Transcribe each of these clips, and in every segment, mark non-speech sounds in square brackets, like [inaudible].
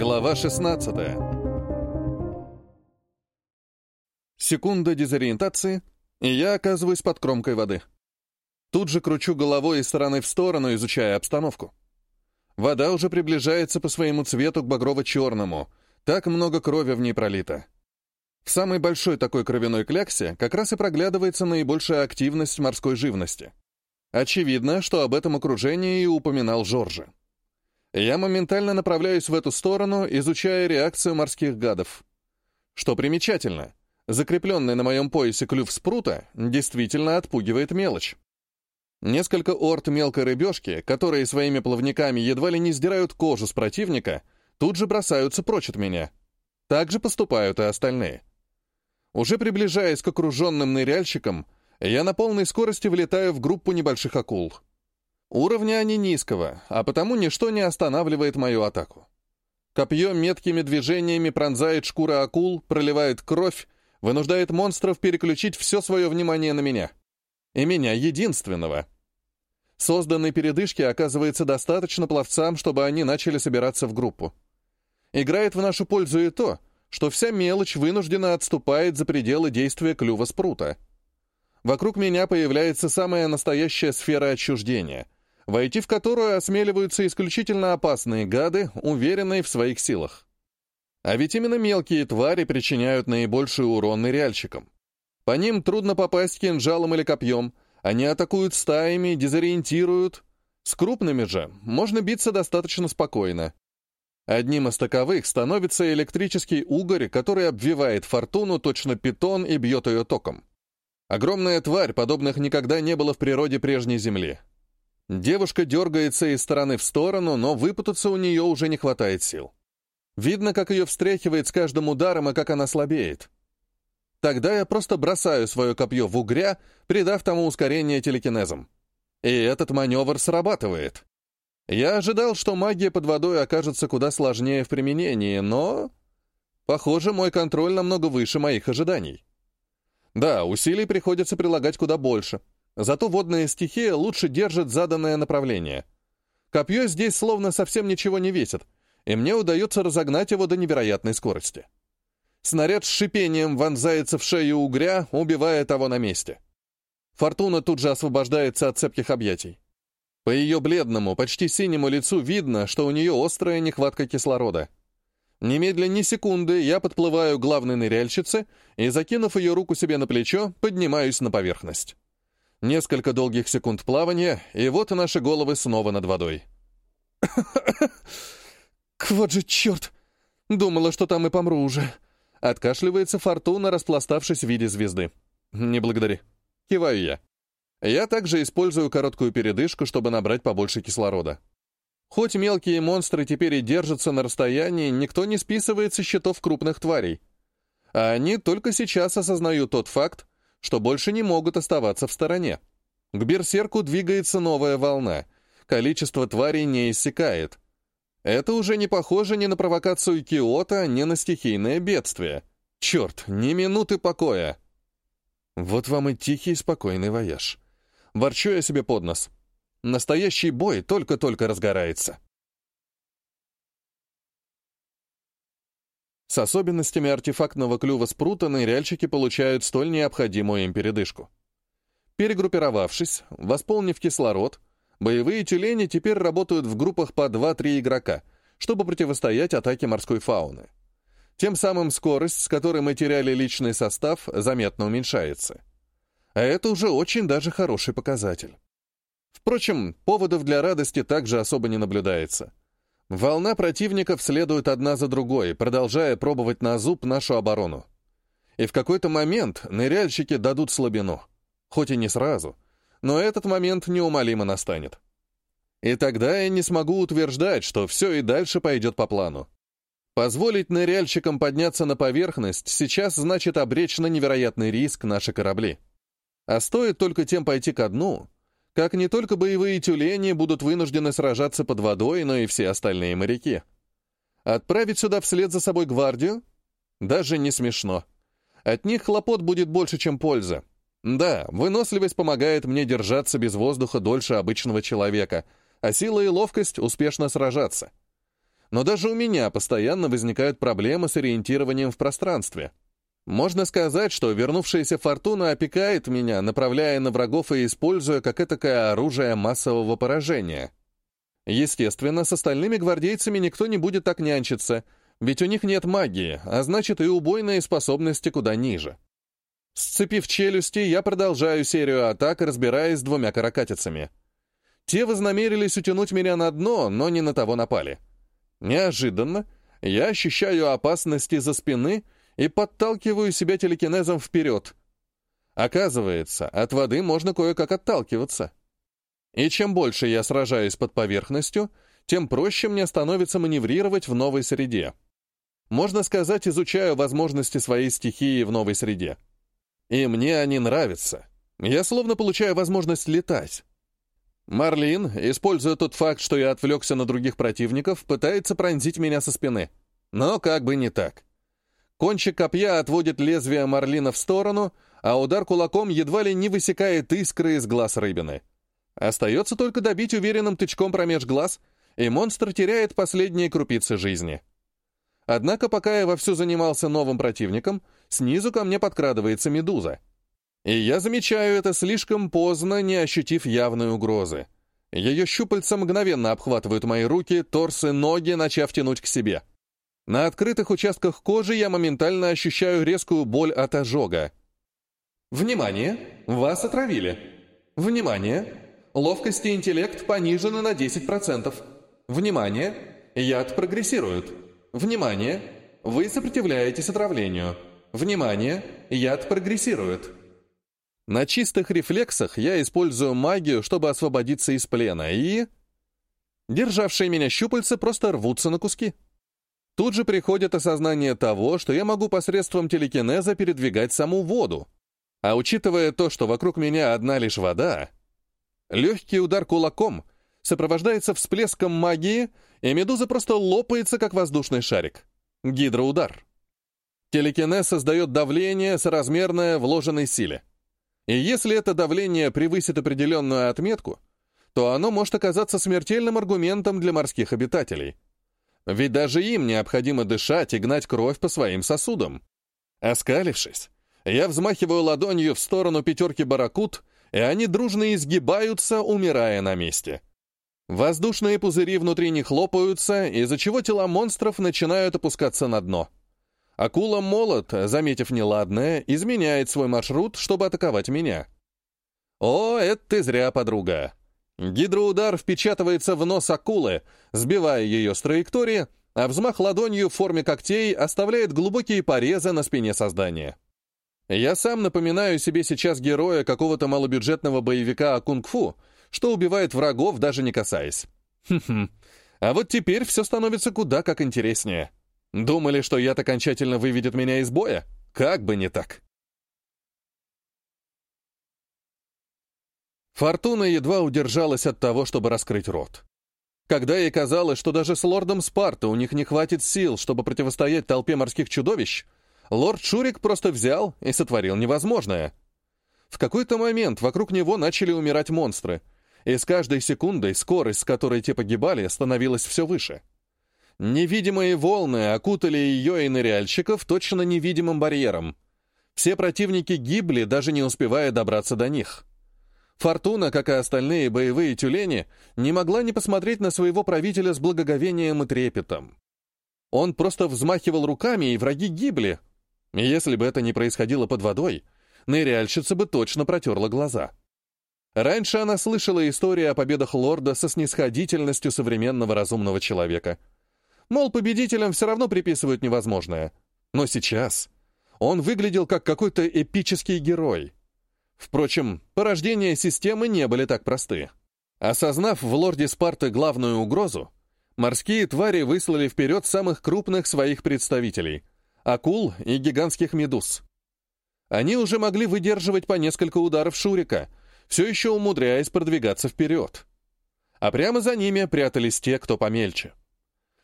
Глава 16 Секунда дезориентации, и я оказываюсь под кромкой воды. Тут же кручу головой из стороны в сторону, изучая обстановку. Вода уже приближается по своему цвету к багрово-черному, так много крови в ней пролито. В самой большой такой кровяной кляксе как раз и проглядывается наибольшая активность морской живности. Очевидно, что об этом окружении и упоминал Жоржи. Я моментально направляюсь в эту сторону, изучая реакцию морских гадов. Что примечательно, закрепленный на моем поясе клюв спрута действительно отпугивает мелочь. Несколько орд мелкой рыбешки, которые своими плавниками едва ли не сдирают кожу с противника, тут же бросаются прочь от меня. Так же поступают и остальные. Уже приближаясь к окруженным ныряльщикам, я на полной скорости влетаю в группу небольших акул — Уровня они низкого, а потому ничто не останавливает мою атаку. Копье меткими движениями пронзает шкуры акул, проливает кровь, вынуждает монстров переключить все свое внимание на меня. И меня единственного. Созданной передышки оказывается достаточно пловцам, чтобы они начали собираться в группу. Играет в нашу пользу и то, что вся мелочь вынуждена отступает за пределы действия клюва спрута. Вокруг меня появляется самая настоящая сфера отчуждения — войти в которую осмеливаются исключительно опасные гады, уверенные в своих силах. А ведь именно мелкие твари причиняют наибольший урон ныряльщикам. По ним трудно попасть кинжалом или копьем, они атакуют стаями, дезориентируют. С крупными же можно биться достаточно спокойно. Одним из таковых становится электрический угорь, который обвивает фортуну точно питон и бьет ее током. Огромная тварь, подобных никогда не было в природе прежней Земли. Девушка дергается из стороны в сторону, но выпутаться у нее уже не хватает сил. Видно, как ее встряхивает с каждым ударом и как она слабеет. Тогда я просто бросаю свое копье в угря, придав тому ускорение телекинезом. И этот маневр срабатывает. Я ожидал, что магия под водой окажется куда сложнее в применении, но... Похоже, мой контроль намного выше моих ожиданий. Да, усилий приходится прилагать куда больше — Зато водная стихия лучше держит заданное направление. Копье здесь словно совсем ничего не весит, и мне удается разогнать его до невероятной скорости. Снаряд с шипением вонзается в шею угря, убивая того на месте. Фортуна тут же освобождается от цепких объятий. По ее бледному, почти синему лицу видно, что у нее острая нехватка кислорода. Немедленно ни секунды я подплываю к главной ныряльщице и, закинув ее руку себе на плечо, поднимаюсь на поверхность. Несколько долгих секунд плавания, и вот наши головы снова над водой. [coughs] «Вот же черт! Думала, что там и помру уже!» Откашливается Фортуна, распластавшись в виде звезды. «Не благодари». Киваю я. Я также использую короткую передышку, чтобы набрать побольше кислорода. Хоть мелкие монстры теперь и держатся на расстоянии, никто не списывает со счетов крупных тварей. А они только сейчас осознают тот факт, что больше не могут оставаться в стороне. К берсерку двигается новая волна. Количество тварей не иссякает. Это уже не похоже ни на провокацию Киота, ни на стихийное бедствие. Черт, ни минуты покоя. Вот вам и тихий, спокойный вояж. Ворчу я себе под нос. Настоящий бой только-только разгорается. С особенностями артефактного клюва спрута ныряльщики получают столь необходимую им передышку. Перегруппировавшись, восполнив кислород, боевые тюлени теперь работают в группах по 2-3 игрока, чтобы противостоять атаке морской фауны. Тем самым скорость, с которой мы теряли личный состав, заметно уменьшается. А это уже очень даже хороший показатель. Впрочем, поводов для радости также особо не наблюдается. Волна противников следует одна за другой, продолжая пробовать на зуб нашу оборону. И в какой-то момент ныряльщики дадут слабину. Хоть и не сразу, но этот момент неумолимо настанет. И тогда я не смогу утверждать, что все и дальше пойдет по плану. Позволить ныряльщикам подняться на поверхность сейчас значит обречь на невероятный риск наши корабли. А стоит только тем пойти ко дну, как не только боевые тюлени будут вынуждены сражаться под водой, но и все остальные моряки. Отправить сюда вслед за собой гвардию? Даже не смешно. От них хлопот будет больше, чем польза. Да, выносливость помогает мне держаться без воздуха дольше обычного человека, а сила и ловкость — успешно сражаться. но даже у меня постоянно возникают проблемы с ориентированием в пространстве. Можно сказать, что вернувшаяся фортуна опекает меня, направляя на врагов и используя как этакое оружие массового поражения. Естественно, с остальными гвардейцами никто не будет так нянчиться, ведь у них нет магии, а значит и убойные способности куда ниже. Сцепив челюсти, я продолжаю серию атак, разбираясь с двумя каракатицами. Те вознамерились утянуть меня на дно, но не на того напали. Неожиданно я ощущаю опасности за спины и подталкиваю себя телекинезом вперед. Оказывается, от воды можно кое-как отталкиваться. И чем больше я сражаюсь под поверхностью, тем проще мне становится маневрировать в новой среде. Можно сказать, изучаю возможности своей стихии в новой среде. И мне они нравятся. Я словно получаю возможность летать. Марлин, используя тот факт, что я отвлекся на других противников, пытается пронзить меня со спины. Но как бы не так. Кончик копья отводит лезвие Марлина в сторону, а удар кулаком едва ли не высекает искры из глаз рыбины. Остается только добить уверенным тычком промеж глаз, и монстр теряет последние крупицы жизни. Однако, пока я вовсю занимался новым противником, снизу ко мне подкрадывается медуза. И я замечаю это слишком поздно, не ощутив явной угрозы. Ее щупальца мгновенно обхватывают мои руки, торс и ноги, начав тянуть к себе. На открытых участках кожи я моментально ощущаю резкую боль от ожога. Внимание! Вас отравили. Внимание! Ловкость и интеллект понижены на 10%. Внимание! Яд прогрессирует. Внимание! Вы сопротивляетесь отравлению. Внимание! Яд прогрессирует. На чистых рефлексах я использую магию, чтобы освободиться из плена, и... Державшие меня щупальца просто рвутся на куски. Тут же приходит осознание того, что я могу посредством телекинеза передвигать саму воду. А учитывая то, что вокруг меня одна лишь вода, легкий удар кулаком сопровождается всплеском магии, и медуза просто лопается, как воздушный шарик. Гидроудар. Телекинез создает давление, соразмерное вложенной силе. И если это давление превысит определенную отметку, то оно может оказаться смертельным аргументом для морских обитателей. Ведь даже им необходимо дышать и гнать кровь по своим сосудам. Оскалившись, я взмахиваю ладонью в сторону пятерки баракут, и они дружно изгибаются, умирая на месте. Воздушные пузыри внутри них лопаются, из-за чего тела монстров начинают опускаться на дно. Акула-молот, заметив неладное, изменяет свой маршрут, чтобы атаковать меня. О, это ты зря, подруга. Гидроудар впечатывается в нос акулы, сбивая ее с траектории, а взмах ладонью в форме когтей оставляет глубокие порезы на спине создания. Я сам напоминаю себе сейчас героя какого-то малобюджетного боевика о кунг-фу, что убивает врагов, даже не касаясь. Хм-хм. А вот теперь все становится куда как интереснее. Думали, что яд окончательно выведет меня из боя? Как бы не так. Фортуна едва удержалась от того, чтобы раскрыть рот. Когда ей казалось, что даже с лордом Спарта у них не хватит сил, чтобы противостоять толпе морских чудовищ, лорд Шурик просто взял и сотворил невозможное. В какой-то момент вокруг него начали умирать монстры — и с каждой секундой скорость, с которой те погибали, становилась все выше. Невидимые волны окутали ее и ныряльщиков точно невидимым барьером. Все противники гибли, даже не успевая добраться до них. Фортуна, как и остальные боевые тюлени, не могла не посмотреть на своего правителя с благоговением и трепетом. Он просто взмахивал руками, и враги гибли. Если бы это не происходило под водой, ныряльщица бы точно протерла глаза. Раньше она слышала истории о победах лорда со снисходительностью современного разумного человека. Мол, победителям все равно приписывают невозможное. Но сейчас он выглядел как какой-то эпический герой. Впрочем, порождения системы не были так просты. Осознав в лорде Спарты главную угрозу, морские твари выслали вперед самых крупных своих представителей — акул и гигантских медуз. Они уже могли выдерживать по несколько ударов Шурика — все еще умудряясь продвигаться вперед. А прямо за ними прятались те, кто помельче.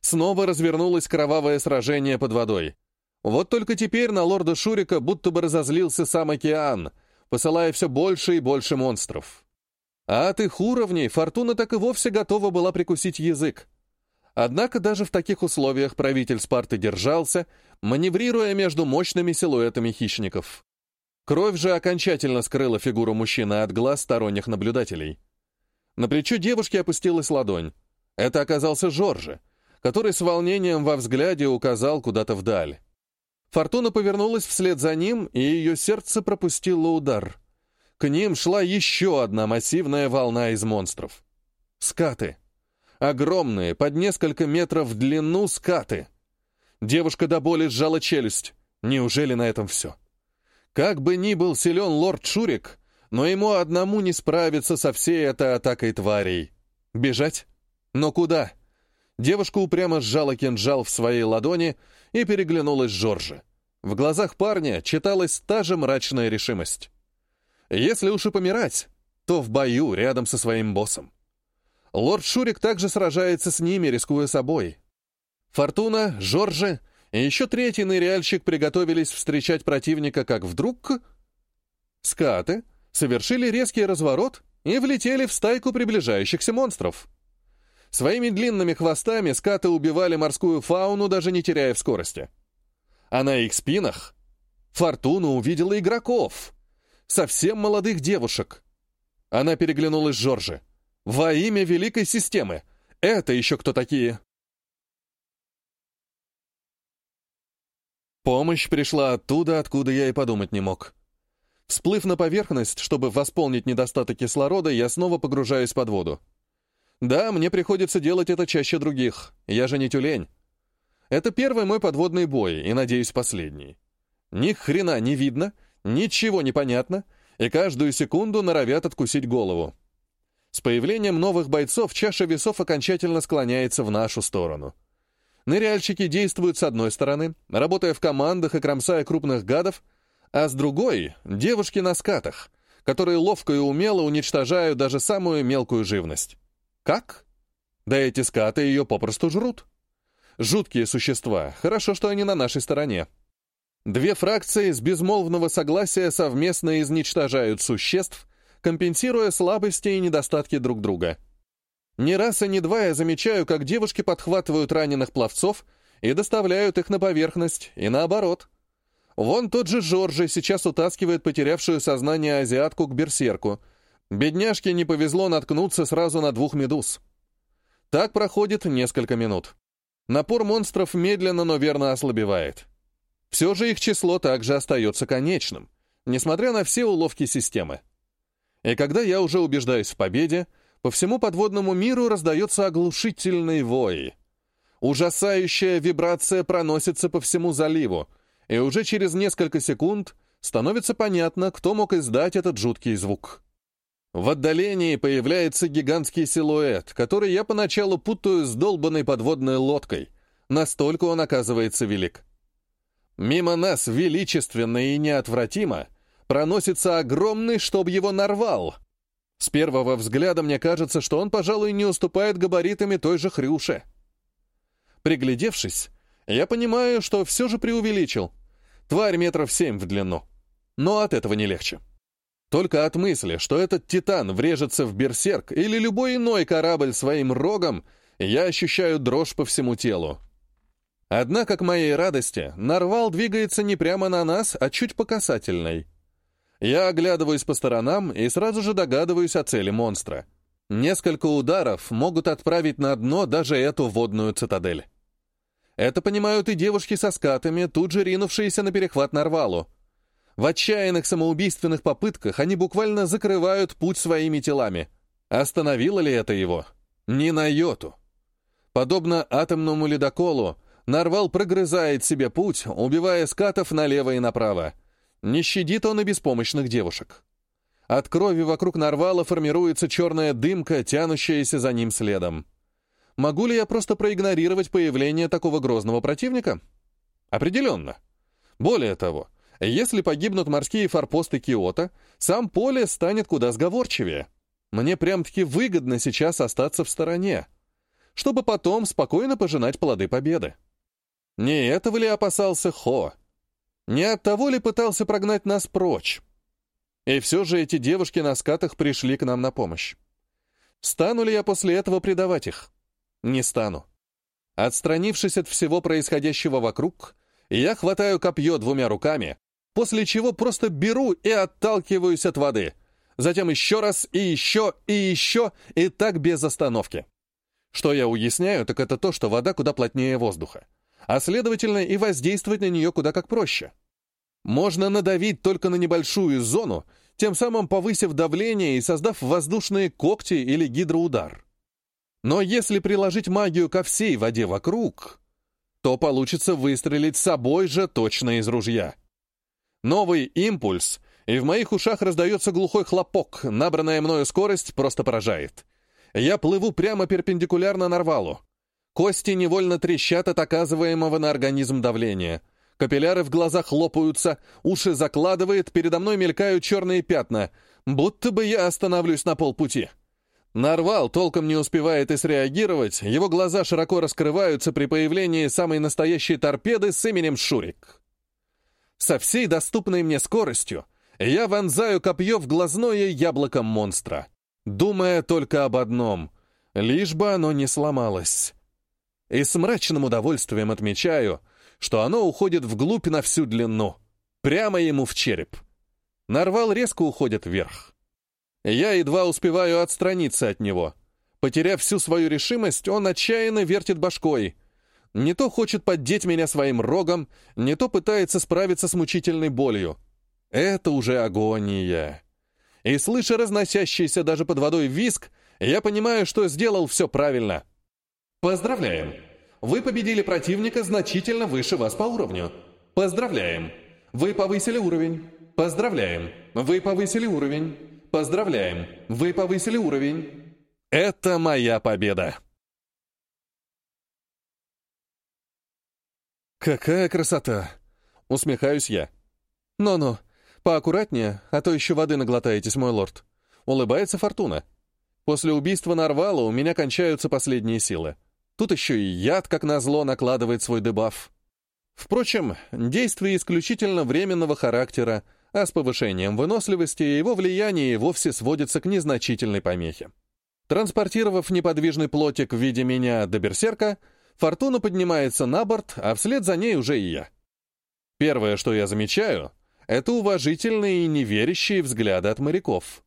Снова развернулось кровавое сражение под водой. Вот только теперь на лорда Шурика будто бы разозлился сам океан, посылая все больше и больше монстров. А от их уровней Фортуна так и вовсе готова была прикусить язык. Однако даже в таких условиях правитель Спарты держался, маневрируя между мощными силуэтами хищников. Кровь же окончательно скрыла фигуру мужчины от глаз сторонних наблюдателей. На плечо девушки опустилась ладонь. Это оказался Жоржи, который с волнением во взгляде указал куда-то вдаль. Фортуна повернулась вслед за ним, и ее сердце пропустило удар. К ним шла еще одна массивная волна из монстров. Скаты. Огромные, под несколько метров в длину скаты. Девушка до боли сжала челюсть. Неужели на этом все? Как бы ни был силен лорд Шурик, но ему одному не справиться со всей этой атакой тварей. Бежать? Но куда? Девушка упрямо сжала кинжал в своей ладони и переглянулась с Жоржи. В глазах парня читалась та же мрачная решимость. Если уж и помирать, то в бою рядом со своим боссом. Лорд Шурик также сражается с ними, рискуя собой. Фортуна, Жоржи и еще третий ныряльщик приготовились встречать противника, как вдруг... Скаты совершили резкий разворот и влетели в стайку приближающихся монстров. Своими длинными хвостами скаты убивали морскую фауну, даже не теряя в скорости. А на их спинах Фортуна увидела игроков, совсем молодых девушек. Она переглянулась с Жоржи. «Во имя Великой Системы! Это еще кто такие?» Помощь пришла оттуда, откуда я и подумать не мог. Всплыв на поверхность, чтобы восполнить недостаток кислорода, я снова погружаюсь под воду. Да, мне приходится делать это чаще других. Я же не тюлень. Это первый мой подводный бой, и, надеюсь, последний. Ни хрена не видно, ничего не понятно, и каждую секунду норовят откусить голову. С появлением новых бойцов чаша весов окончательно склоняется в нашу сторону. Ныряльщики действуют с одной стороны, работая в командах и кромсая крупных гадов, а с другой — девушки на скатах, которые ловко и умело уничтожают даже самую мелкую живность. Как? Да эти скаты ее попросту жрут. Жуткие существа, хорошо, что они на нашей стороне. Две фракции с безмолвного согласия совместно изничтожают существ, компенсируя слабости и недостатки друг друга. Ни раз и ни два я замечаю, как девушки подхватывают раненых пловцов и доставляют их на поверхность, и наоборот. Вон тот же Жоржи сейчас утаскивает потерявшую сознание азиатку к берсерку. Бедняжке не повезло наткнуться сразу на двух медуз. Так проходит несколько минут. Напор монстров медленно, но верно ослабевает. Все же их число также остается конечным, несмотря на все уловки системы. И когда я уже убеждаюсь в победе, по всему подводному миру раздается оглушительный вой. Ужасающая вибрация проносится по всему заливу, и уже через несколько секунд становится понятно, кто мог издать этот жуткий звук. В отдалении появляется гигантский силуэт, который я поначалу путаю с долбанной подводной лодкой. Настолько он оказывается велик. Мимо нас величественно и неотвратимо проносится огромный, чтоб его нарвал. С первого взгляда мне кажется, что он, пожалуй, не уступает габаритами той же хрюши. Приглядевшись, я понимаю, что все же преувеличил. Тварь метров семь в длину. Но от этого не легче. Только от мысли, что этот титан врежется в берсерк или любой иной корабль своим рогом, я ощущаю дрожь по всему телу. Однако, к моей радости, нарвал двигается не прямо на нас, а чуть по касательной. Я оглядываюсь по сторонам и сразу же догадываюсь о цели монстра. Несколько ударов могут отправить на дно даже эту водную цитадель. Это понимают и девушки со скатами, тут же ринувшиеся на перехват Нарвалу. В отчаянных самоубийственных попытках они буквально закрывают путь своими телами. Остановило ли это его? Ни на йоту. Подобно атомному ледоколу, Нарвал прогрызает себе путь, убивая скатов налево и направо. Не щадит он и беспомощных девушек. От крови вокруг Нарвала формируется черная дымка, тянущаяся за ним следом. Могу ли я просто проигнорировать появление такого грозного противника? Определенно. Более того, если погибнут морские форпосты Киота, сам поле станет куда сговорчивее. Мне прям-таки выгодно сейчас остаться в стороне, чтобы потом спокойно пожинать плоды победы. Не этого ли опасался Хо? Не от того ли пытался прогнать нас прочь? И все же эти девушки на скатах пришли к нам на помощь. Стану ли я после этого предавать их? Не стану. Отстранившись от всего происходящего вокруг, я хватаю копье двумя руками, после чего просто беру и отталкиваюсь от воды. Затем еще раз, и еще, и еще, и так без остановки. Что я уясняю, так это то, что вода куда плотнее воздуха, а следовательно и воздействовать на нее куда как проще. Можно надавить только на небольшую зону, тем самым повысив давление и создав воздушные когти или гидроудар. Но если приложить магию ко всей воде вокруг, то получится выстрелить собой же точно из ружья. Новый импульс, и в моих ушах раздается глухой хлопок, набранная мною скорость просто поражает. Я плыву прямо перпендикулярно нарвалу. Кости невольно трещат от оказываемого на организм давления. Капилляры в глазах хлопаются, уши закладывает, передо мной мелькают черные пятна, будто бы я остановлюсь на полпути. Нарвал толком не успевает и среагировать, его глаза широко раскрываются при появлении самой настоящей торпеды с именем Шурик. Со всей доступной мне скоростью я вонзаю копье в глазное яблоко монстра, думая только об одном — лишь бы оно не сломалось. И с мрачным удовольствием отмечаю, что оно уходит вглубь на всю длину, прямо ему в череп. Нарвал резко уходит вверх. Я едва успеваю отстраниться от него. Потеряв всю свою решимость, он отчаянно вертит башкой — не то хочет поддеть меня своим рогом, не то пытается справиться с мучительной болью. Это уже агония. И слыша разносящийся даже под водой виск, я понимаю, что сделал все правильно. Поздравляем! Вы победили противника значительно выше вас по уровню. Поздравляем! Вы повысили уровень. Поздравляем! Вы повысили уровень. Поздравляем! Вы повысили уровень. Это моя победа! «Какая красота!» — усмехаюсь я. «Ну-ну, поаккуратнее, а то еще воды наглотаетесь, мой лорд». Улыбается Фортуна. «После убийства Нарвала у меня кончаются последние силы. Тут еще и яд, как назло, накладывает свой дебаф. Впрочем, действие исключительно временного характера, а с повышением выносливости его влияние вовсе сводится к незначительной помехе. Транспортировав неподвижный плотик в виде меня до берсерка, Фортуна поднимается на борт, а вслед за ней уже и я. Первое, что я замечаю, это уважительные и неверящие взгляды от моряков.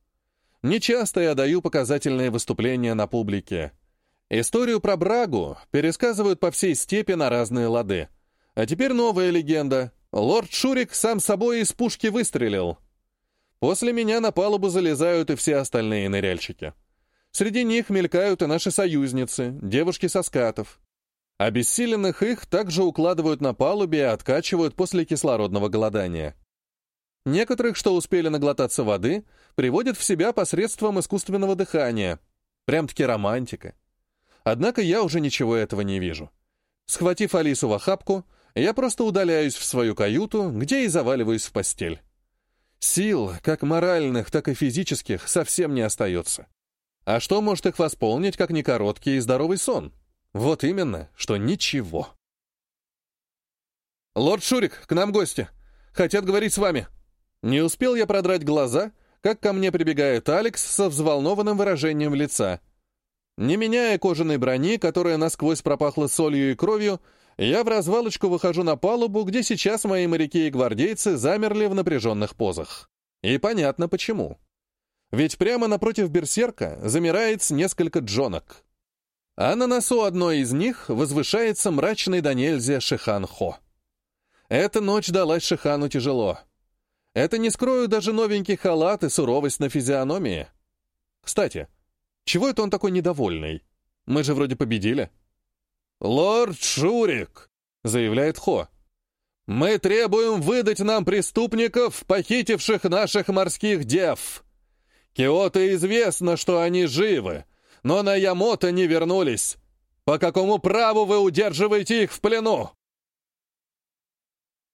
Нечасто я даю показательные выступления на публике. Историю про Брагу пересказывают по всей степи на разные лады. А теперь новая легенда. Лорд Шурик сам собой из пушки выстрелил. После меня на палубу залезают и все остальные ныряльщики. Среди них мелькают и наши союзницы, девушки со скатов. Обессиленных их также укладывают на палубе и откачивают после кислородного голодания. Некоторых, что успели наглотаться воды, приводят в себя посредством искусственного дыхания. Прям-таки романтика. Однако я уже ничего этого не вижу. Схватив Алису в охапку, я просто удаляюсь в свою каюту, где и заваливаюсь в постель. Сил, как моральных, так и физических, совсем не остается. А что может их восполнить, как не короткий и здоровый сон? Вот именно, что ничего. «Лорд Шурик, к нам гости. Хотят говорить с вами». Не успел я продрать глаза, как ко мне прибегает Алекс со взволнованным выражением лица. Не меняя кожаной брони, которая насквозь пропахла солью и кровью, я в развалочку выхожу на палубу, где сейчас мои моряки и гвардейцы замерли в напряженных позах. И понятно почему. Ведь прямо напротив берсерка замирает несколько джонок а на носу одной из них возвышается мрачный до Шихан-Хо. Эта ночь далась Шихану тяжело. Это не скрою даже новенький халат и суровость на физиономии. Кстати, чего это он такой недовольный? Мы же вроде победили. «Лорд Шурик», — заявляет Хо, — «мы требуем выдать нам преступников, похитивших наших морских дев. Киото известно, что они живы, но на Ямото не вернулись. По какому праву вы удерживаете их в плену?»